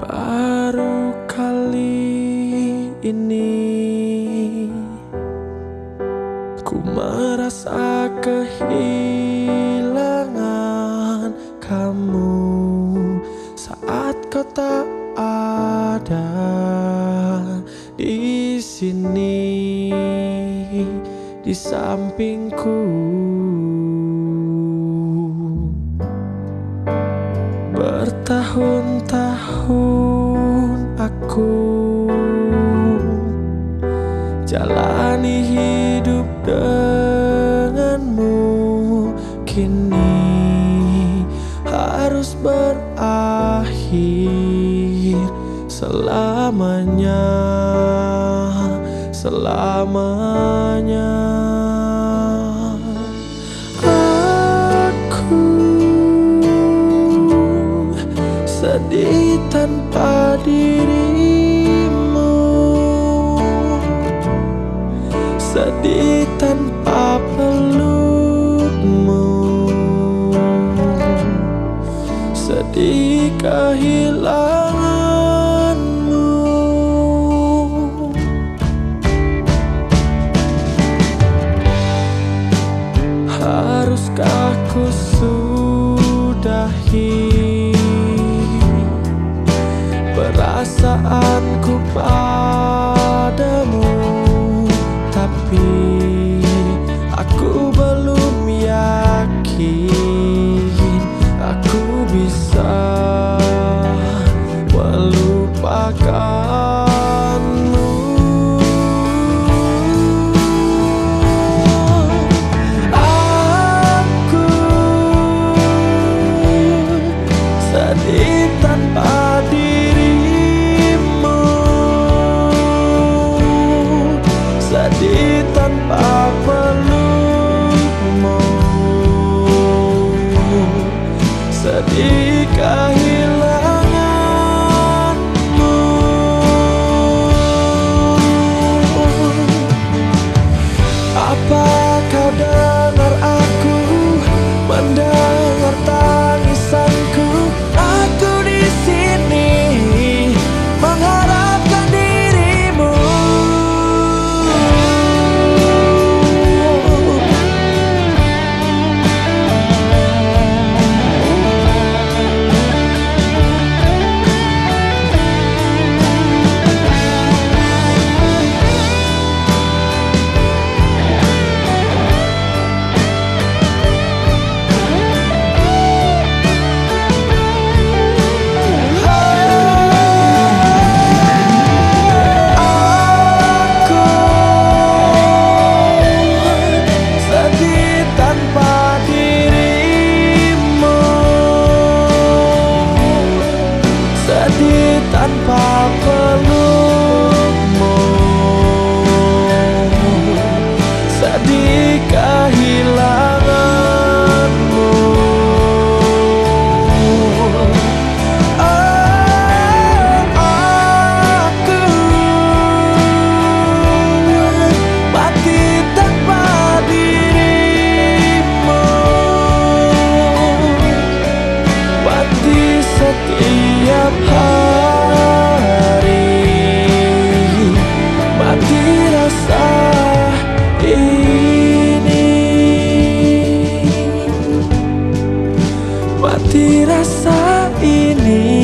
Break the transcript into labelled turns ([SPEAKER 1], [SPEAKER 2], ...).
[SPEAKER 1] Baru kali ini Ku merasa kehilangan kamu. Saat kau tak ada di sini di sampingku Bertahun-tahun aku Jalani hidup denganmu. Kini harus berakhir Selamanya Selamanya Sedih kehilanganmu. Haruskah ku sudahi perasaanku padamu sedih tanpa dirimu. Sedih tanpa pelukmu. Sedih kehilanganmu. Apa Mati rasa ini